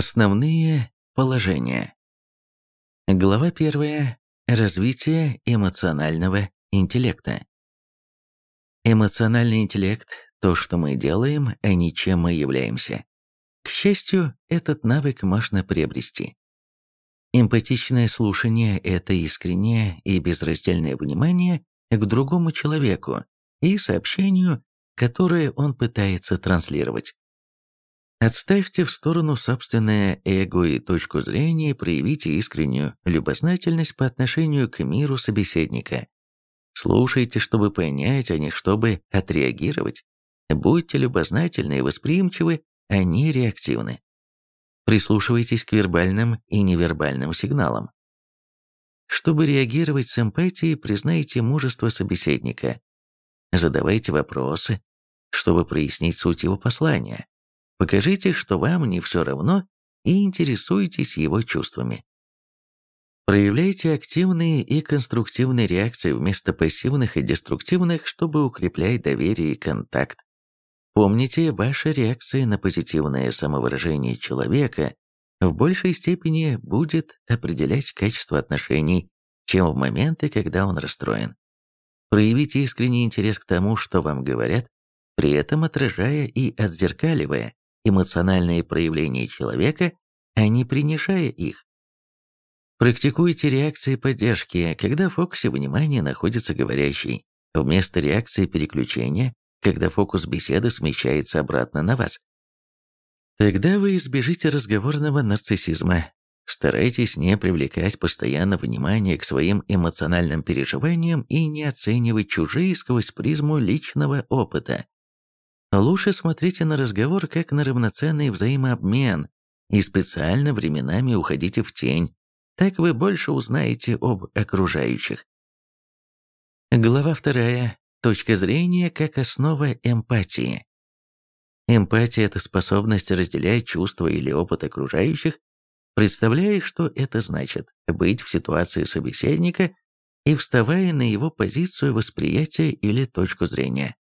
Основные положения. Глава 1. Развитие эмоционального интеллекта. Эмоциональный интеллект – то, что мы делаем, а не чем мы являемся. К счастью, этот навык можно приобрести. Эмпатичное слушание – это искреннее и безраздельное внимание к другому человеку и сообщению, которое он пытается транслировать. Отставьте в сторону собственное эго и точку зрения и проявите искреннюю любознательность по отношению к миру собеседника. Слушайте, чтобы понять, а не чтобы отреагировать. Будьте любознательны и восприимчивы, а не реактивны. Прислушивайтесь к вербальным и невербальным сигналам. Чтобы реагировать с эмпатией, признайте мужество собеседника. Задавайте вопросы, чтобы прояснить суть его послания. Покажите, что вам не все равно и интересуетесь его чувствами. Проявляйте активные и конструктивные реакции вместо пассивных и деструктивных, чтобы укреплять доверие и контакт. Помните, ваша реакция на позитивное самовыражение человека в большей степени будет определять качество отношений, чем в моменты, когда он расстроен. Проявите искренний интерес к тому, что вам говорят, при этом отражая и отзеркаливая эмоциональные проявления человека, а не принижая их. Практикуйте реакции поддержки, когда в фокусе внимания находится говорящий, вместо реакции переключения, когда фокус беседы смещается обратно на вас. Тогда вы избежите разговорного нарциссизма. Старайтесь не привлекать постоянно внимание к своим эмоциональным переживаниям и не оценивать чужие сквозь призму личного опыта. Лучше смотрите на разговор как на равноценный взаимообмен и специально временами уходите в тень, так вы больше узнаете об окружающих. Глава вторая. Точка зрения как основа эмпатии. Эмпатия – это способность разделять чувства или опыт окружающих, представляя, что это значит быть в ситуации собеседника и вставая на его позицию восприятия или точку зрения.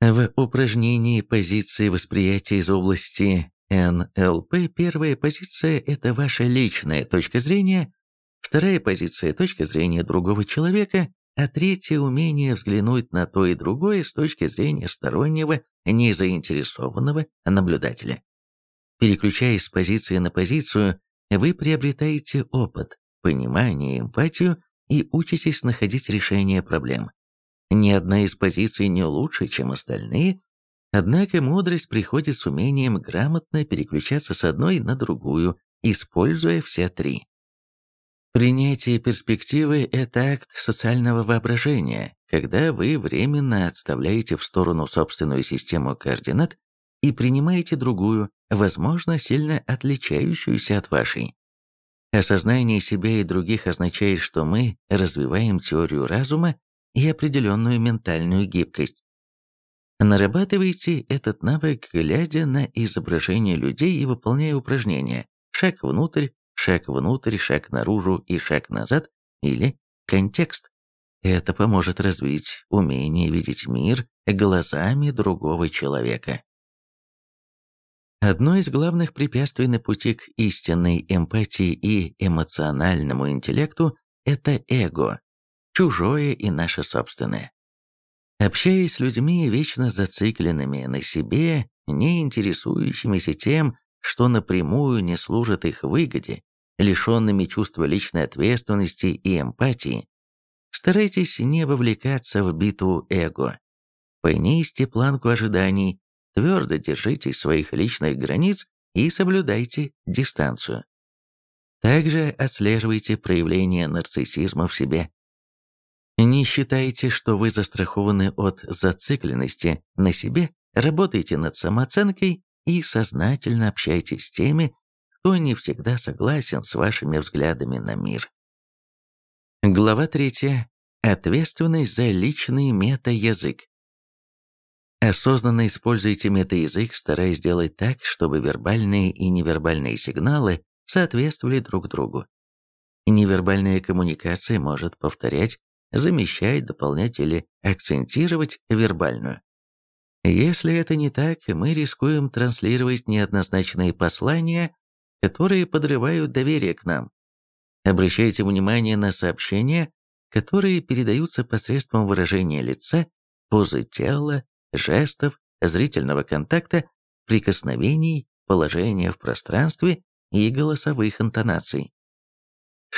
В упражнении позиции восприятия из области НЛП первая позиция – это ваша личная точка зрения, вторая позиция – точка зрения другого человека, а третье – умение взглянуть на то и другое с точки зрения стороннего, незаинтересованного наблюдателя. Переключаясь с позиции на позицию, вы приобретаете опыт, понимание, эмпатию и учитесь находить решение проблем. Ни одна из позиций не лучше, чем остальные, однако мудрость приходит с умением грамотно переключаться с одной на другую, используя все три. Принятие перспективы – это акт социального воображения, когда вы временно отставляете в сторону собственную систему координат и принимаете другую, возможно, сильно отличающуюся от вашей. Осознание себя и других означает, что мы развиваем теорию разума и определенную ментальную гибкость. Нарабатывайте этот навык, глядя на изображения людей и выполняя упражнения «шаг внутрь», «шаг внутрь», «шаг наружу» и «шаг назад» или «контекст». Это поможет развить умение видеть мир глазами другого человека. Одно из главных препятствий на пути к истинной эмпатии и эмоциональному интеллекту – это эго, чужое и наше собственное. Общаясь с людьми, вечно зацикленными на себе, не интересующимися тем, что напрямую не служит их выгоде, лишенными чувства личной ответственности и эмпатии, старайтесь не вовлекаться в битву эго. Понизьте планку ожиданий, твердо держитесь своих личных границ и соблюдайте дистанцию. Также отслеживайте проявления нарциссизма в себе. Не считайте, что вы застрахованы от зацикленности на себе, работайте над самооценкой и сознательно общайтесь с теми, кто не всегда согласен с вашими взглядами на мир. Глава 3. Ответственность за личный мета-язык. Осознанно используйте мета-язык, стараясь сделать так, чтобы вербальные и невербальные сигналы соответствовали друг другу. Невербальная коммуникация может повторять замещать, дополнять или акцентировать вербальную. Если это не так, мы рискуем транслировать неоднозначные послания, которые подрывают доверие к нам. Обращайте внимание на сообщения, которые передаются посредством выражения лица, позы тела, жестов, зрительного контакта, прикосновений, положения в пространстве и голосовых интонаций.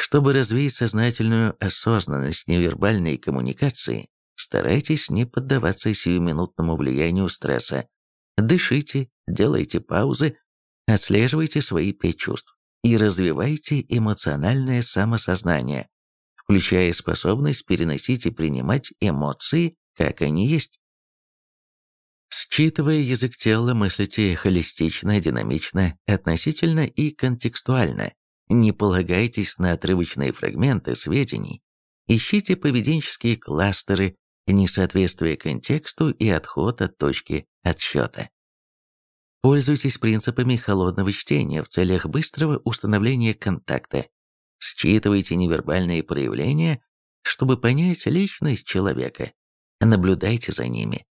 Чтобы развить сознательную осознанность невербальной коммуникации, старайтесь не поддаваться сиюминутному влиянию стресса. Дышите, делайте паузы, отслеживайте свои пять чувств и развивайте эмоциональное самосознание, включая способность переносить и принимать эмоции, как они есть. Считывая язык тела, мыслите холистично, динамично, относительно и контекстуально. Не полагайтесь на отрывочные фрагменты сведений. Ищите поведенческие кластеры, несоответствие контексту и отход от точки отсчета. Пользуйтесь принципами холодного чтения в целях быстрого установления контакта. Считывайте невербальные проявления, чтобы понять личность человека. Наблюдайте за ними.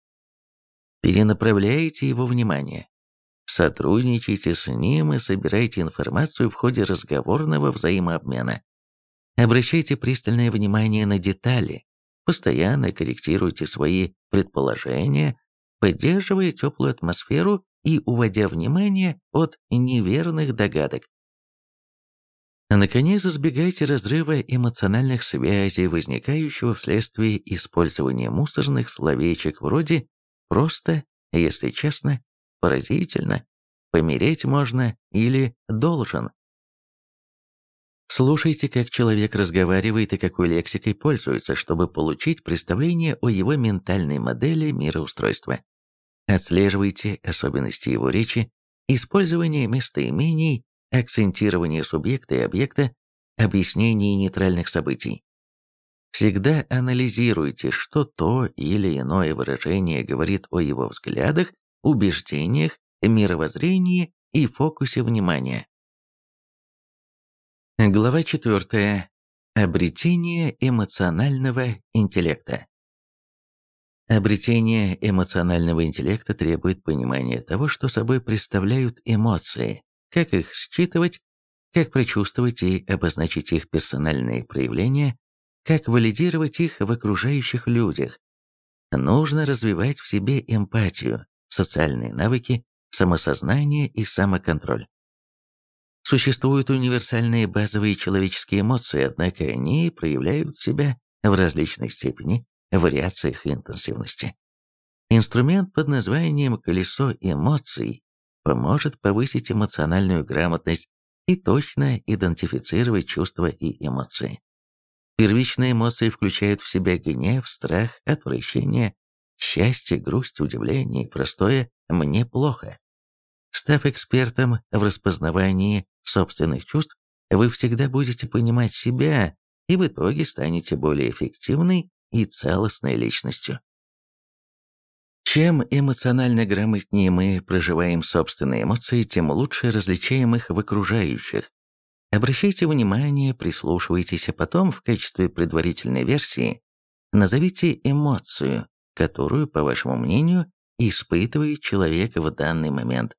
Перенаправляйте его внимание. Сотрудничайте с ним и собирайте информацию в ходе разговорного взаимообмена. Обращайте пристальное внимание на детали, постоянно корректируйте свои предположения, поддерживая теплую атмосферу и уводя внимание от неверных догадок. Наконец, избегайте разрыва эмоциональных связей, возникающего вследствие использования мусорных словечек вроде «просто», «если честно», «поразительно», «помереть можно» или «должен». Слушайте, как человек разговаривает и какой лексикой пользуется, чтобы получить представление о его ментальной модели мироустройства. Отслеживайте особенности его речи, использование местоимений, акцентирование субъекта и объекта, объяснение нейтральных событий. Всегда анализируйте, что то или иное выражение говорит о его взглядах, убеждениях, мировоззрении и фокусе внимания. Глава 4. Обретение эмоционального интеллекта. Обретение эмоционального интеллекта требует понимания того, что собой представляют эмоции, как их считывать, как прочувствовать и обозначить их персональные проявления, как валидировать их в окружающих людях. Нужно развивать в себе эмпатию, социальные навыки, самосознание и самоконтроль. Существуют универсальные базовые человеческие эмоции, однако они проявляют себя в различной степени, вариациях интенсивности. Инструмент под названием «колесо эмоций» поможет повысить эмоциональную грамотность и точно идентифицировать чувства и эмоции. Первичные эмоции включают в себя гнев, страх, отвращение, счастье, грусть, удивление и простое «мне плохо». Став экспертом в распознавании собственных чувств, вы всегда будете понимать себя и в итоге станете более эффективной и целостной личностью. Чем эмоционально грамотнее мы проживаем собственные эмоции, тем лучше различаем их в окружающих. Обращайте внимание, прислушивайтесь, а потом в качестве предварительной версии назовите эмоцию, которую, по вашему мнению, испытывает человек в данный момент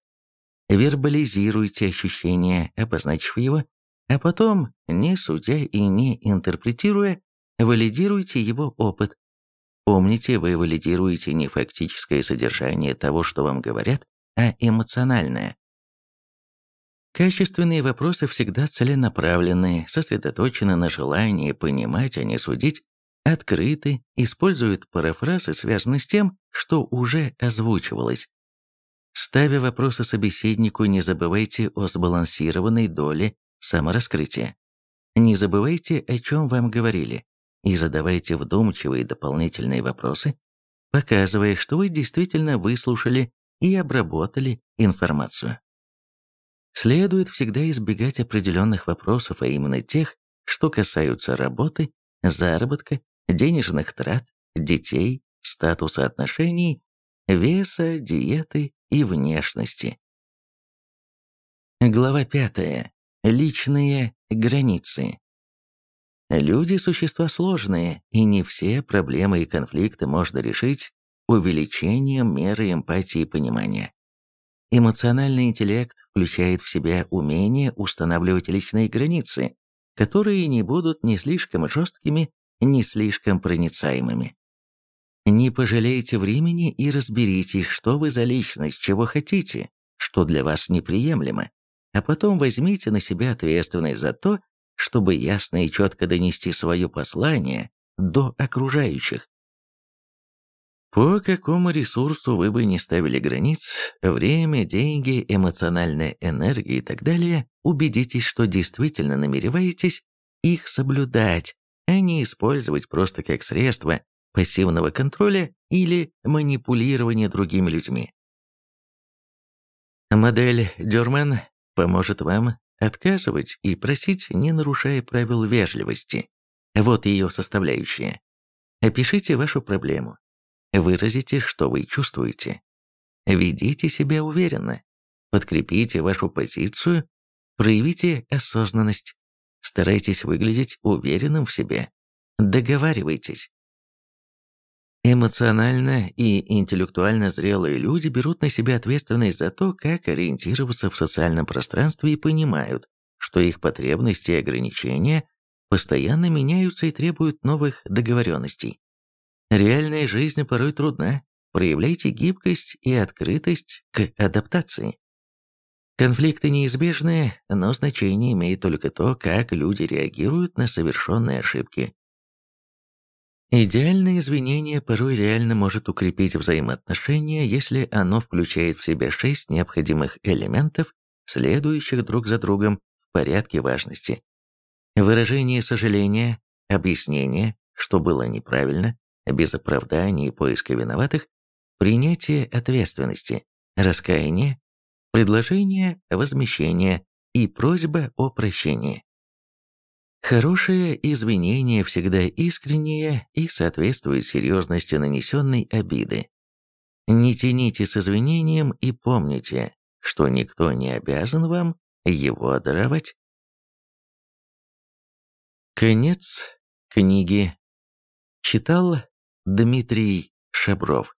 вербализируйте ощущение, обозначив его, а потом, не судя и не интерпретируя, валидируйте его опыт. Помните, вы валидируете не фактическое содержание того, что вам говорят, а эмоциональное. Качественные вопросы всегда целенаправленные, сосредоточены на желании понимать, а не судить, открыты, используют парафразы, связанные с тем, что уже озвучивалось. Ставя вопросы собеседнику, не забывайте о сбалансированной доле самораскрытия. Не забывайте, о чем вам говорили, и задавайте вдумчивые дополнительные вопросы, показывая, что вы действительно выслушали и обработали информацию. Следует всегда избегать определенных вопросов, а именно тех, что касаются работы, заработка, денежных трат, детей, статуса отношений, веса, диеты и внешности. Глава 5. Личные границы. Люди – существа сложные, и не все проблемы и конфликты можно решить увеличением меры эмпатии и понимания. Эмоциональный интеллект включает в себя умение устанавливать личные границы, которые не будут ни слишком жесткими, ни слишком проницаемыми. Не пожалейте времени и разберитесь, что вы за личность, чего хотите, что для вас неприемлемо, а потом возьмите на себя ответственность за то, чтобы ясно и четко донести свое послание до окружающих. По какому ресурсу вы бы не ставили границ, время, деньги, эмоциональная энергия и так далее, убедитесь, что действительно намереваетесь их соблюдать, а не использовать просто как средство пассивного контроля или манипулирования другими людьми. Модель Дюрман поможет вам отказывать и просить, не нарушая правил вежливости. Вот ее составляющие. Опишите вашу проблему. Выразите, что вы чувствуете. Ведите себя уверенно. Подкрепите вашу позицию. Проявите осознанность. Старайтесь выглядеть уверенным в себе. Договаривайтесь. Эмоционально и интеллектуально зрелые люди берут на себя ответственность за то, как ориентироваться в социальном пространстве и понимают, что их потребности и ограничения постоянно меняются и требуют новых договоренностей. Реальная жизнь порой трудна. Проявляйте гибкость и открытость к адаптации. Конфликты неизбежны, но значение имеет только то, как люди реагируют на совершенные ошибки. Идеальное извинение порой реально может укрепить взаимоотношения, если оно включает в себя шесть необходимых элементов, следующих друг за другом в порядке важности. Выражение сожаления, объяснение, что было неправильно, без оправданий и поиска виноватых, принятие ответственности, раскаяние, предложение возмещения и просьба о прощении. Хорошее извинение всегда искреннее и соответствует серьезности нанесенной обиды. Не тяните с извинением и помните, что никто не обязан вам его даровать. Конец книги. Читал Дмитрий Шабров.